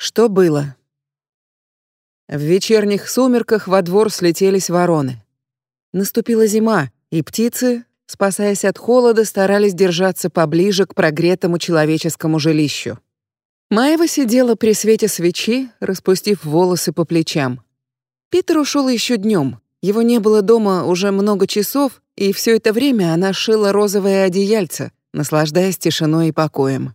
Что было? В вечерних сумерках во двор слетелись вороны. Наступила зима, и птицы, спасаясь от холода, старались держаться поближе к прогретому человеческому жилищу. Маева сидела при свете свечи, распустив волосы по плечам. Питер ушел еще днем. Его не было дома уже много часов, и все это время она шила розовое одеяльце, наслаждаясь тишиной и покоем.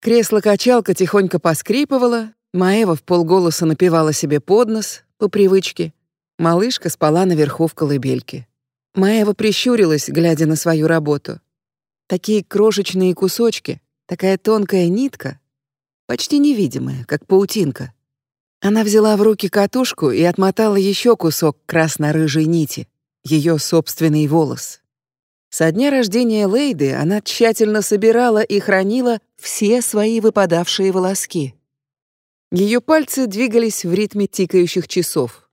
Кресло-качалка тихонько поскрипывало, Маева в полголоса напевала себе под нос, по привычке. Малышка спала наверху в колыбельке. Маева прищурилась, глядя на свою работу. Такие крошечные кусочки, такая тонкая нитка, почти невидимая, как паутинка. Она взяла в руки катушку и отмотала еще кусок красно-рыжей нити, ее собственный волос. Со дня рождения Лейды она тщательно собирала и хранила все свои выпадавшие волоски. Ее пальцы двигались в ритме тикающих часов.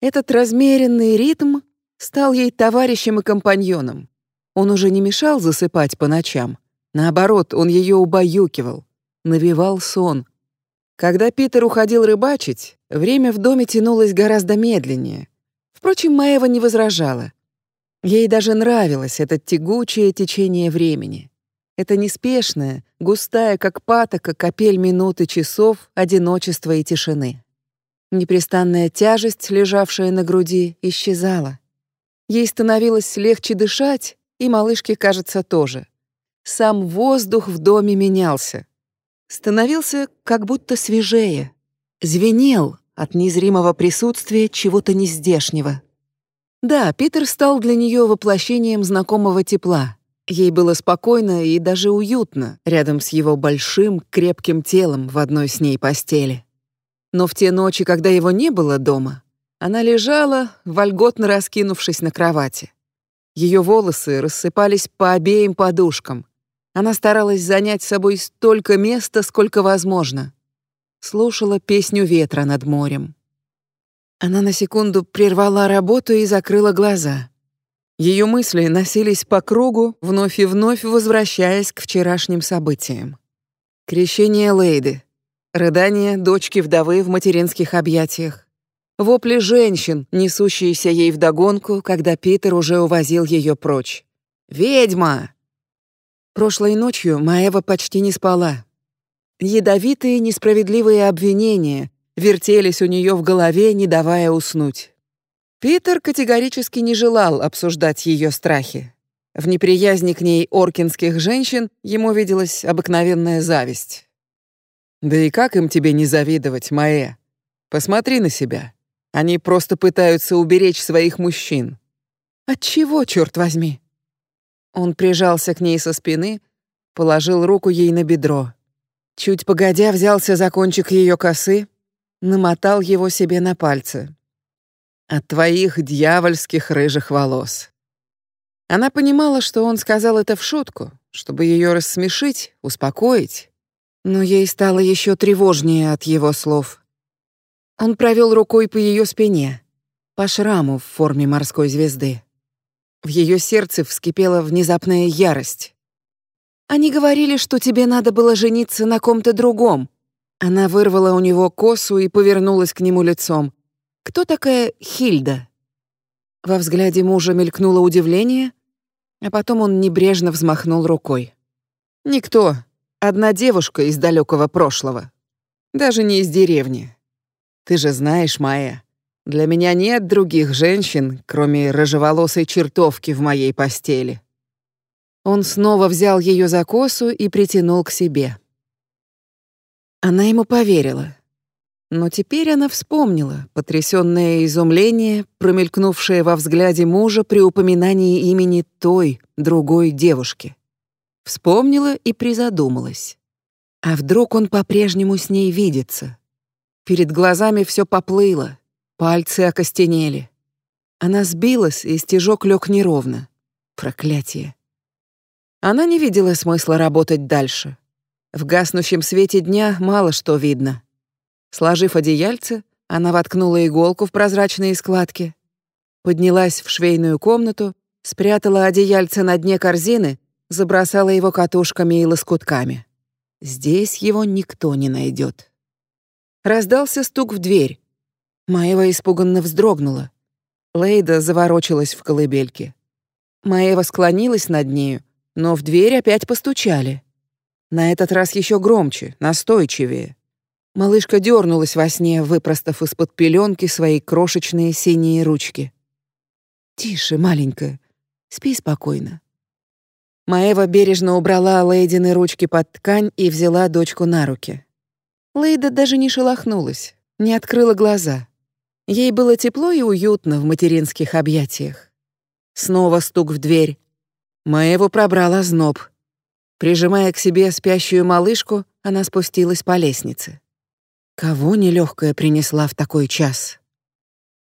Этот размеренный ритм стал ей товарищем и компаньоном. Он уже не мешал засыпать по ночам. Наоборот, он ее убаюкивал, навевал сон. Когда Питер уходил рыбачить, время в доме тянулось гораздо медленнее. Впрочем, Маева не возражала. Ей даже нравилось это тягучее течение времени. Это неспешная, густая, как патока, капель минуты часов одиночества и тишины. Непрестанная тяжесть, лежавшая на груди, исчезала. Ей становилось легче дышать, и малышке, кажется, тоже. Сам воздух в доме менялся. Становился как будто свежее. Звенел от незримого присутствия чего-то нездешнего. Да, Питер стал для нее воплощением знакомого тепла. Ей было спокойно и даже уютно рядом с его большим, крепким телом в одной с ней постели. Но в те ночи, когда его не было дома, она лежала, вольготно раскинувшись на кровати. Ее волосы рассыпались по обеим подушкам. Она старалась занять собой столько места, сколько возможно. Слушала песню ветра над морем. Она на секунду прервала работу и закрыла глаза. Ее мысли носились по кругу, вновь и вновь возвращаясь к вчерашним событиям. Крещение Лейды, рыдание дочки вдовы в материнских объятиях, вопли женщин, несущиеся ей вдогонку, когда Питер уже увозил ее прочь. «Ведьма!» Прошлой ночью Маева почти не спала. Ядовитые несправедливые обвинения вертелись у нее в голове, не давая уснуть. Питер категорически не желал обсуждать ее страхи. В неприязни к ней оркинских женщин ему виделась обыкновенная зависть. «Да и как им тебе не завидовать, Маэ? Посмотри на себя. Они просто пытаются уберечь своих мужчин». «От чего, черт возьми?» Он прижался к ней со спины, положил руку ей на бедро. Чуть погодя взялся за кончик ее косы, намотал его себе на пальцы от твоих дьявольских рыжих волос. Она понимала, что он сказал это в шутку, чтобы ее рассмешить, успокоить, но ей стало еще тревожнее от его слов. Он провел рукой по ее спине, по шраму в форме морской звезды. В ее сердце вскипела внезапная ярость. Они говорили, что тебе надо было жениться на ком-то другом. Она вырвала у него косу и повернулась к нему лицом. Кто такая Хильда? Во взгляде мужа мелькнуло удивление, а потом он небрежно взмахнул рукой. Никто, одна девушка из далекого прошлого. Даже не из деревни. Ты же знаешь, Майя, для меня нет других женщин, кроме рыжеволосой чертовки в моей постели. Он снова взял ее за косу и притянул к себе. Она ему поверила. Но теперь она вспомнила потрясённое изумление, промелькнувшее во взгляде мужа при упоминании имени той, другой девушки. Вспомнила и призадумалась. А вдруг он по-прежнему с ней видится? Перед глазами всё поплыло, пальцы окостенели. Она сбилась, и стежок лёг неровно. Проклятие. Она не видела смысла работать дальше. В гаснущем свете дня мало что видно. Сложив одеяльце, она воткнула иголку в прозрачные складки, поднялась в швейную комнату, спрятала одеяльце на дне корзины, забросала его катушками и лоскутками. Здесь его никто не найдет. раздался стук в дверь. Маева испуганно вздрогнула. Лейда заворочилась в колыбельке. Маева склонилась над нею, но в дверь опять постучали. На этот раз еще громче, настойчивее. Малышка дернулась во сне, выпростав из-под пеленки свои крошечные синие ручки. «Тише, маленькая, спи спокойно». Маева бережно убрала Лейдины ручки под ткань и взяла дочку на руки. Лейда даже не шелохнулась, не открыла глаза. Ей было тепло и уютно в материнских объятиях. Снова стук в дверь. Маеву пробрала зноб. Прижимая к себе спящую малышку, она спустилась по лестнице. Кого нелегкая принесла в такой час?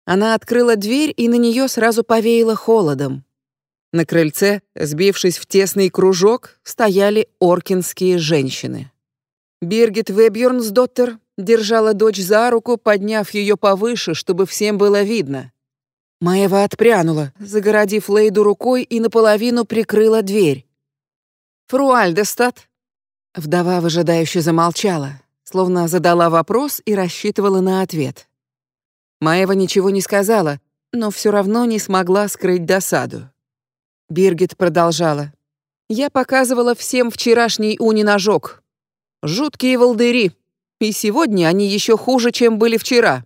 Она открыла дверь, и на нее сразу повеяло холодом. На крыльце, сбившись в тесный кружок, стояли оркинские женщины. Биргит Вебьернсдоттер держала дочь за руку, подняв ее повыше, чтобы всем было видно. Маева отпрянула, загородив Лейду рукой и наполовину прикрыла дверь. «Фру Альдестад!» Вдова выжидающе замолчала, словно задала вопрос и рассчитывала на ответ. Маева ничего не сказала, но все равно не смогла скрыть досаду. Биргит продолжала. «Я показывала всем вчерашний униножок. Жуткие волдыри. И сегодня они еще хуже, чем были вчера».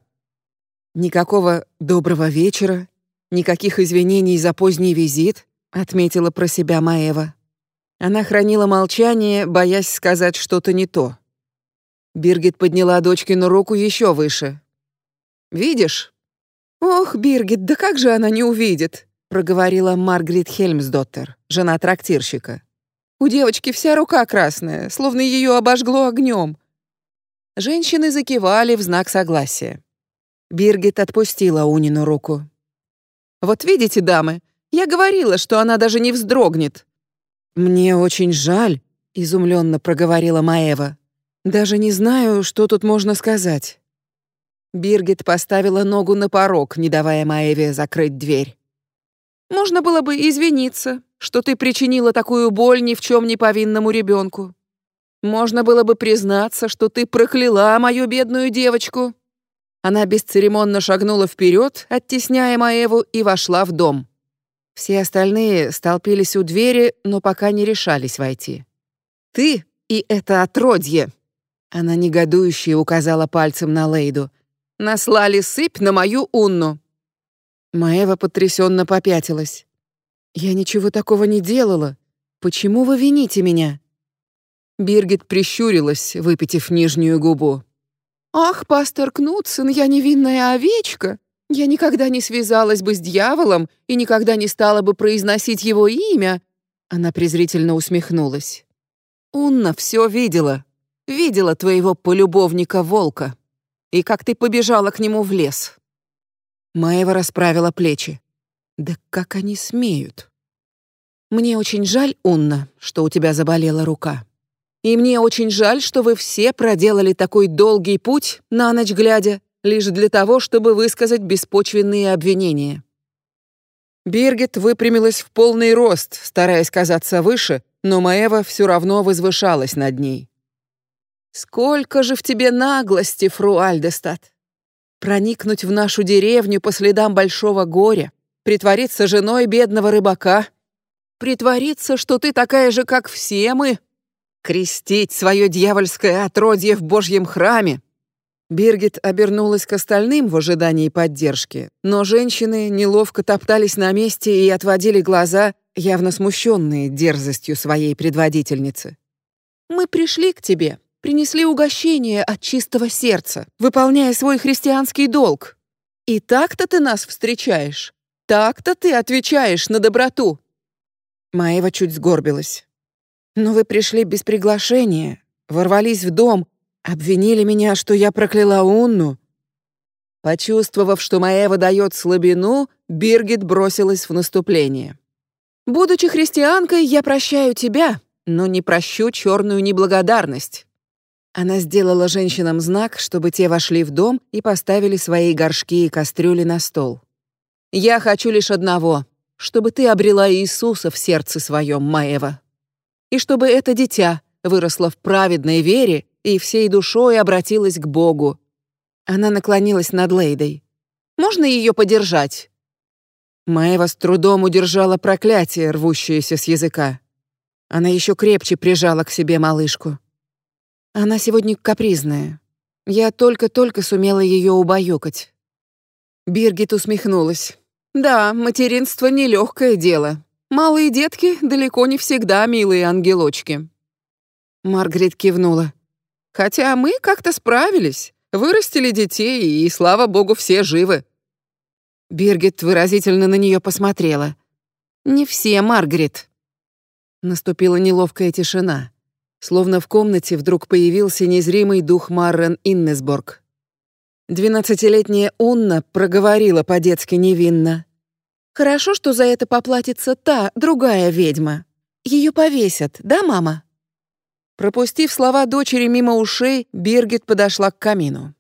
«Никакого доброго вечера, никаких извинений за поздний визит», отметила про себя Маева. Она хранила молчание, боясь сказать что-то не то. Биргит подняла дочкину руку еще выше. «Видишь?» «Ох, Биргит, да как же она не увидит?» проговорила Маргарет Хельмсдоттер, жена трактирщика. У девочки вся рука красная, словно ее обожгло огнем. Женщины закивали в знак согласия. Биргит отпустила Унину руку. «Вот видите, дамы, я говорила, что она даже не вздрогнет». «Мне очень жаль», — изумленно проговорила Маева. «Даже не знаю, что тут можно сказать». Биргит поставила ногу на порог, не давая Маеве закрыть дверь. Можно было бы извиниться, что ты причинила такую боль ни в чем не повинному ребенку. Можно было бы признаться, что ты прокляла мою бедную девочку. Она бесцеремонно шагнула вперед, оттесняя Маеву, и вошла в дом. Все остальные столпились у двери, но пока не решались войти. «Ты и это отродье!» Она негодующе указала пальцем на Лейду. «Наслали сыпь на мою Унну. Маева потрясенно попятилась. «Я ничего такого не делала. Почему вы вините меня?» Биргит прищурилась, выпитив нижнюю губу. «Ах, пастор Кнутсен, я невинная овечка. Я никогда не связалась бы с дьяволом и никогда не стала бы произносить его имя». Она презрительно усмехнулась. «Унна все видела. Видела твоего полюбовника-волка. И как ты побежала к нему в лес. Маева расправила плечи. Да как они смеют? Мне очень жаль, Унна, что у тебя заболела рука. И мне очень жаль, что вы все проделали такой долгий путь, на ночь глядя, лишь для того, чтобы высказать беспочвенные обвинения. Биргит выпрямилась в полный рост, стараясь казаться выше, но Маева все равно возвышалась над ней. «Сколько же в тебе наглости, фру Альдестад! проникнуть в нашу деревню по следам большого горя, притвориться женой бедного рыбака, притвориться, что ты такая же, как все мы, крестить свое дьявольское отродье в Божьем храме. Биргит обернулась к остальным в ожидании поддержки, но женщины неловко топтались на месте и отводили глаза, явно смущенные дерзостью своей предводительницы. «Мы пришли к тебе, принесли угощение от чистого сердца, выполняя свой христианский долг. И так-то ты нас встречаешь, так-то ты отвечаешь на доброту». Маева чуть сгорбилась. «Но вы пришли без приглашения, ворвались в дом, обвинили меня, что я прокляла Унну». Почувствовав, что Маева дает слабину, Биргит бросилась в наступление. «Будучи христианкой, я прощаю тебя, но не прощу черную неблагодарность. Она сделала женщинам знак, чтобы те вошли в дом и поставили свои горшки и кастрюли на стол. «Я хочу лишь одного, чтобы ты обрела Иисуса в сердце своем, Маева. И чтобы это дитя выросло в праведной вере и всей душой обратилось к Богу, Она наклонилась над Лейдой. «Можно ее подержать?» Маева с трудом удержала проклятие, рвущееся с языка. Она еще крепче прижала к себе малышку. Она сегодня капризная. Я только-только сумела ее убаюкать. Биргит усмехнулась. «Да, материнство — нелегкое дело. Малые детки далеко не всегда милые ангелочки». Маргарет кивнула. «Хотя мы как-то справились. Вырастили детей, и, слава богу, все живы». Биргит выразительно на нее посмотрела. «Не все, Маргарет». Наступила неловкая тишина. Словно в комнате вдруг появился незримый дух Маррен Иннесборг. Двенадцатилетняя Унна проговорила по-детски невинно. «Хорошо, что за это поплатится та, другая ведьма. Ее повесят, да, мама?» Пропустив слова дочери мимо ушей, Биргит подошла к камину.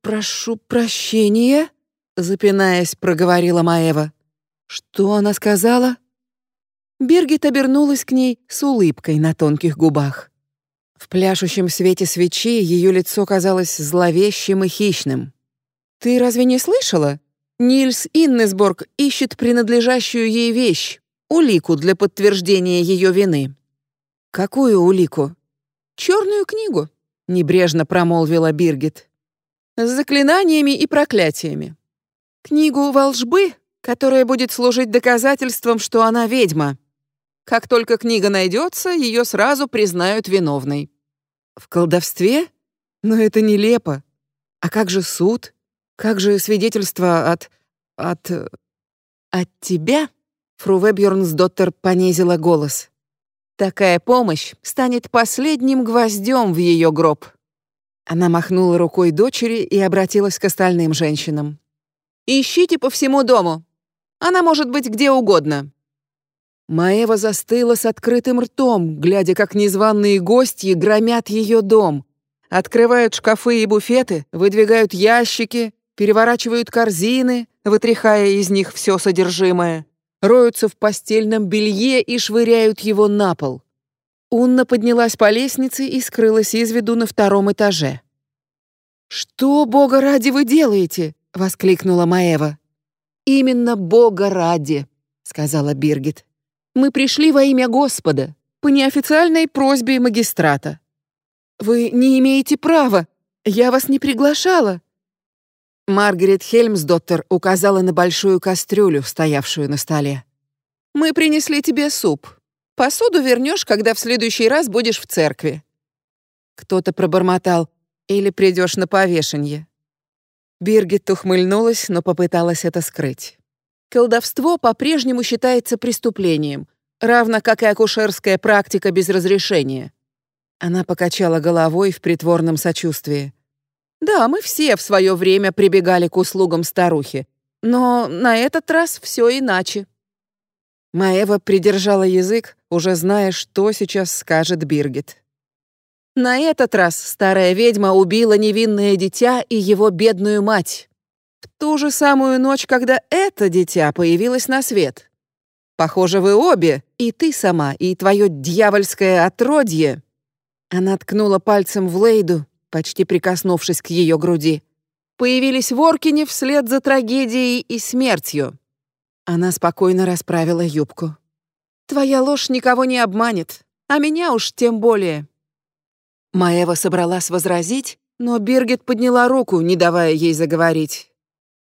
«Прошу прощения», — запинаясь, проговорила Маева. «Что она сказала?» Биргит обернулась к ней с улыбкой на тонких губах. В пляшущем свете свечи ее лицо казалось зловещим и хищным. «Ты разве не слышала? Нильс Иннесборг ищет принадлежащую ей вещь, улику для подтверждения ее вины». «Какую улику?» «Черную книгу», — небрежно промолвила Биргит. «С заклинаниями и проклятиями. Книгу волжбы, которая будет служить доказательством, что она ведьма». Как только книга найдется, ее сразу признают виновной. В колдовстве? Но это нелепо. А как же суд? Как же свидетельство от... от... от тебя? Фру Вебьернсдоттер понизила голос. Такая помощь станет последним гвоздем в ее гроб. Она махнула рукой дочери и обратилась к остальным женщинам. «Ищите по всему дому. Она может быть где угодно. Маева застыла с открытым ртом, глядя, как незваные гости громят ее дом. Открывают шкафы и буфеты, выдвигают ящики, переворачивают корзины, вытряхая из них все содержимое, роются в постельном белье и швыряют его на пол. Унна поднялась по лестнице и скрылась из виду на втором этаже. «Что, Бога ради, вы делаете?» — воскликнула Маева. «Именно Бога ради», — сказала Биргит. Мы пришли во имя Господа, по неофициальной просьбе магистрата. Вы не имеете права. Я вас не приглашала. Маргарет Хельмсдоттер указала на большую кастрюлю, стоявшую на столе. Мы принесли тебе суп. Посуду вернешь, когда в следующий раз будешь в церкви. Кто-то пробормотал: "Или придешь на повешение". Биргит ухмыльнулась, но попыталась это скрыть. Колдовство по-прежнему считается преступлением, равно как и акушерская практика без разрешения. Она покачала головой в притворном сочувствии. Да, мы все в свое время прибегали к услугам старухи, но на этот раз все иначе. Маева придержала язык, уже зная, что сейчас скажет Биргит. На этот раз старая ведьма убила невинное дитя и его бедную мать. В ту же самую ночь, когда это дитя появилось на свет. Похоже, вы обе, и ты сама, и твое дьявольское отродье. Она ткнула пальцем в Лейду, почти прикоснувшись к ее груди. Появились в Оркине вслед за трагедией и смертью. Она спокойно расправила юбку. Твоя ложь никого не обманет, а меня уж тем более. Маева собралась возразить, но Биргит подняла руку, не давая ей заговорить.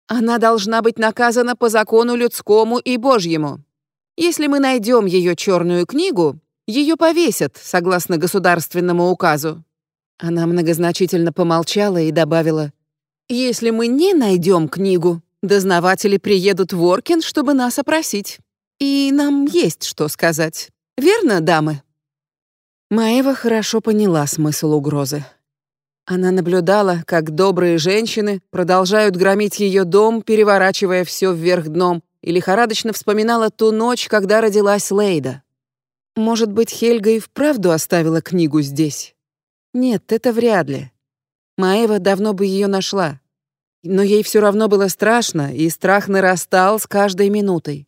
Она должна быть наказана по закону людскому и божьему. Если мы найдем ее черную книгу, ее повесят, согласно государственному указу». Она многозначительно помолчала и добавила, «Если мы не найдем книгу, дознаватели приедут в Оркин, чтобы нас опросить. И нам есть что сказать. Верно, дамы?» Маева хорошо поняла смысл угрозы. Она наблюдала, как добрые женщины продолжают громить ее дом, переворачивая все вверх дном, и лихорадочно вспоминала ту ночь, когда родилась Лейда. Может быть, Хельга и вправду оставила книгу здесь? Нет, это вряд ли. Маева давно бы ее нашла. Но ей все равно было страшно, и страх нарастал с каждой минутой.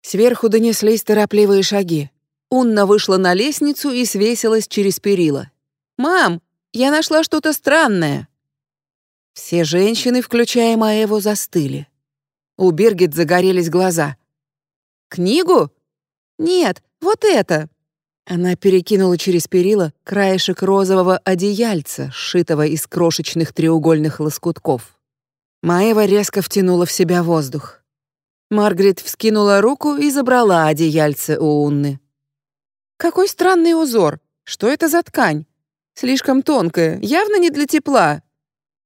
Сверху донеслись торопливые шаги. Унна вышла на лестницу и свесилась через перила. «Мам, я нашла что-то странное». Все женщины, включая Маеву, застыли. У Биргит загорелись глаза. «Книгу? Нет, вот это!» Она перекинула через перила краешек розового одеяльца, сшитого из крошечных треугольных лоскутков. Маева резко втянула в себя воздух. Маргарет вскинула руку и забрала одеяльце у Унны. «Какой странный узор! Что это за ткань? Слишком тонкая, явно не для тепла!»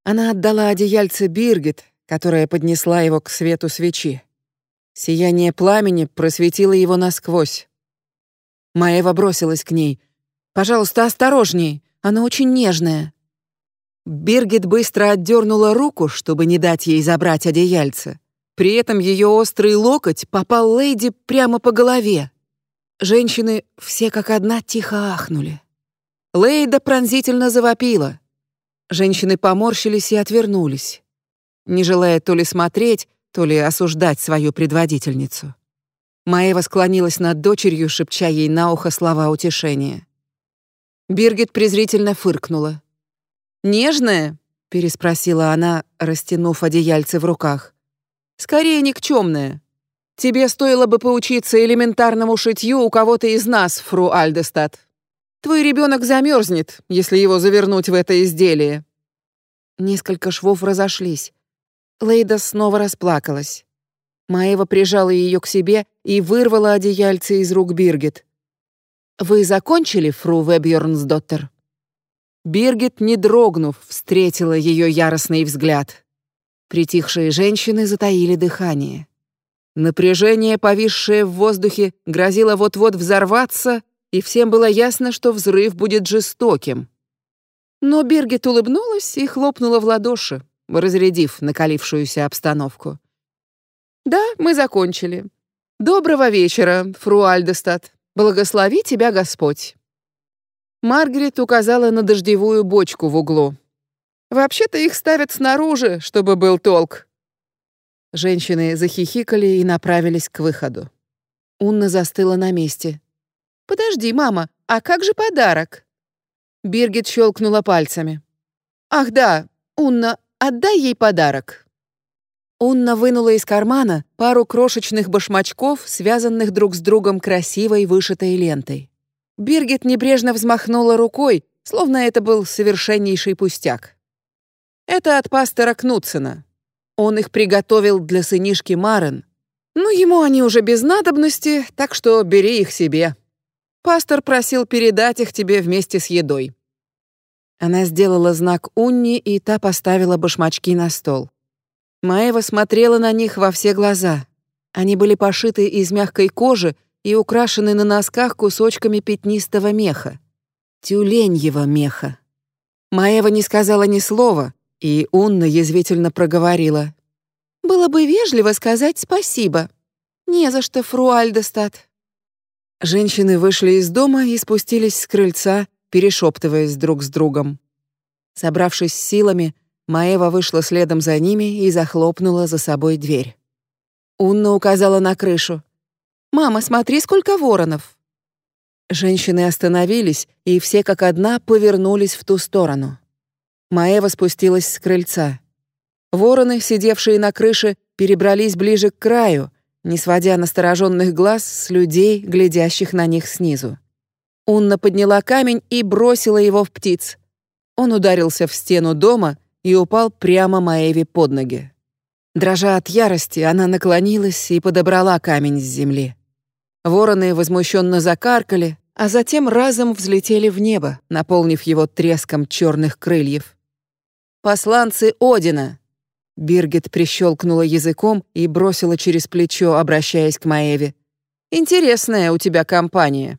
Она отдала одеяльце Биргит, которая поднесла его к свету свечи. Сияние пламени просветило его насквозь. Маева бросилась к ней. «Пожалуйста, осторожней, она очень нежная». Биргит быстро отдернула руку, чтобы не дать ей забрать одеяльце. При этом ее острый локоть попал леди прямо по голове. Женщины все как одна тихо ахнули. Лейда пронзительно завопила. Женщины поморщились и отвернулись, не желая то ли смотреть, то ли осуждать свою предводительницу. Маева склонилась над дочерью, шепча ей на ухо слова утешения. Биргит презрительно фыркнула. «Нежная?» — переспросила она, растянув одеяльце в руках. «Скорее никчемная. Тебе стоило бы поучиться элементарному шитью у кого-то из нас, фру Альдестад. Твой ребенок замерзнет, если его завернуть в это изделие». Несколько швов разошлись. Лейда снова расплакалась. Маева прижала ее к себе и вырвала одеяльце из рук Биргит. «Вы закончили, фру Вебьернсдоттер?» Биргит, не дрогнув, встретила ее яростный взгляд. Притихшие женщины затаили дыхание. Напряжение, повисшее в воздухе, грозило вот-вот взорваться, и всем было ясно, что взрыв будет жестоким. Но Биргит улыбнулась и хлопнула в ладоши, разрядив накалившуюся обстановку. «Да, мы закончили. Доброго вечера, фру Альдестад. Благослови тебя Господь». Маргарет указала на дождевую бочку в углу. «Вообще-то их ставят снаружи, чтобы был толк. Женщины захихикали и направились к выходу. Унна застыла на месте. «Подожди, мама, а как же подарок?» Биргит щелкнула пальцами. «Ах да, Унна, отдай ей подарок». Унна вынула из кармана пару крошечных башмачков, связанных друг с другом красивой вышитой лентой. Биргит небрежно взмахнула рукой, словно это был совершеннейший пустяк. «Это от пастора Кнутсена. Он их приготовил для сынишки Марен. Ну, ему они уже без надобности, так что бери их себе. Пастор просил передать их тебе вместе с едой». Она сделала знак Унни, и та поставила башмачки на стол. Маева смотрела на них во все глаза. Они были пошиты из мягкой кожи и украшены на носках кусочками пятнистого меха. Тюленьего меха. Маева не сказала ни слова, и Унна язвительно проговорила. «Было бы вежливо сказать спасибо. Не за что, фру Альдестад». Женщины вышли из дома и спустились с крыльца, перешептываясь друг с другом. Собравшись с силами, Маева вышла следом за ними и захлопнула за собой дверь. Унна указала на крышу. «Мама, смотри, сколько воронов!» Женщины остановились, и все как одна повернулись в ту сторону. Маева спустилась с крыльца. Вороны, сидевшие на крыше, перебрались ближе к краю, не сводя настороженных глаз с людей, глядящих на них снизу. Унна подняла камень и бросила его в птиц. Он ударился в стену дома и упал прямо Маеве под ноги. Дрожа от ярости, она наклонилась и подобрала камень с земли. Вороны возмущенно закаркали, а затем разом взлетели в небо, наполнив его треском черных крыльев. Посланцы Одина!» Биргит прищелкнула языком и бросила через плечо, обращаясь к Маеве. «Интересная у тебя компания».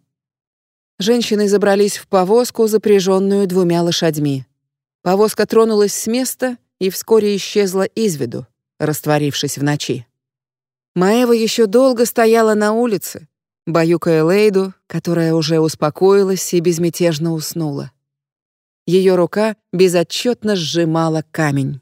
Женщины забрались в повозку, запряженную двумя лошадьми. Повозка тронулась с места и вскоре исчезла из виду, растворившись в ночи. Маева еще долго стояла на улице, баюкая Лейду, которая уже успокоилась и безмятежно уснула. Ее рука безотчетно сжимала камень.